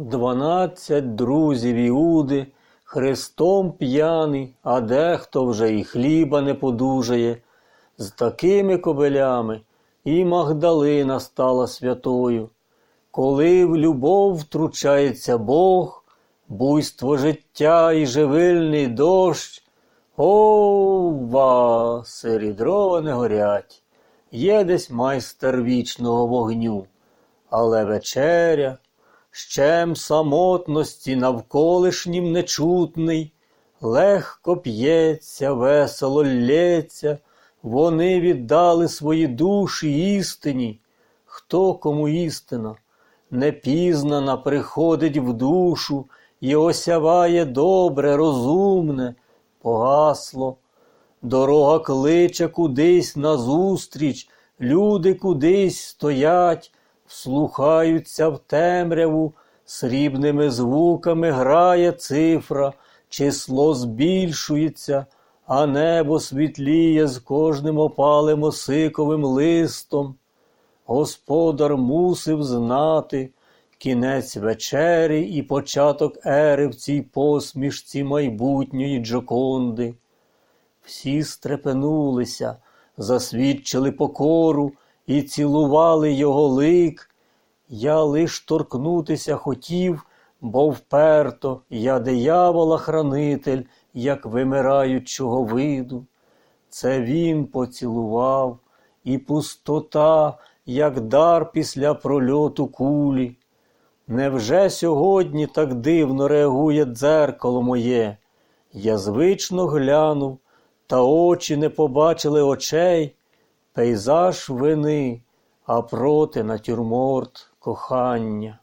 Дванадцять друзів Іуди, Христом п'яний, а дехто вже і хліба не подужає. З такими кобелями і Магдалина стала святою. Коли в любов втручається Бог, буйство життя і живильний дощ, ова, сирі дрова не горять, є десь майстер вічного вогню, але вечеря, щем самотності навколишнім нечутний, легко п'ється, весело лється, вони віддали свої душі істині. Хто кому істина? Непізнана приходить в душу і осяває добре, розумне, погасло. Дорога кличе кудись назустріч, люди кудись стоять, вслухаються в темряву, срібними звуками грає цифра, число збільшується, а небо світліє з кожним опалим осиковим листом. Господар мусив знати кінець вечері і початок ери в цій посмішці майбутньої Джоконди. Всі стрепенулися, засвідчили покору і цілували його лик. Я лиш торкнутися хотів, бо вперто я диявола хранитель, як вимираючого виду. Це він поцілував, і пустота, як дар після прольоту кулі. Невже сьогодні так дивно реагує дзеркало моє? Я звично глянув, та очі не побачили очей, пейзаж вини, а проти натюрморт кохання.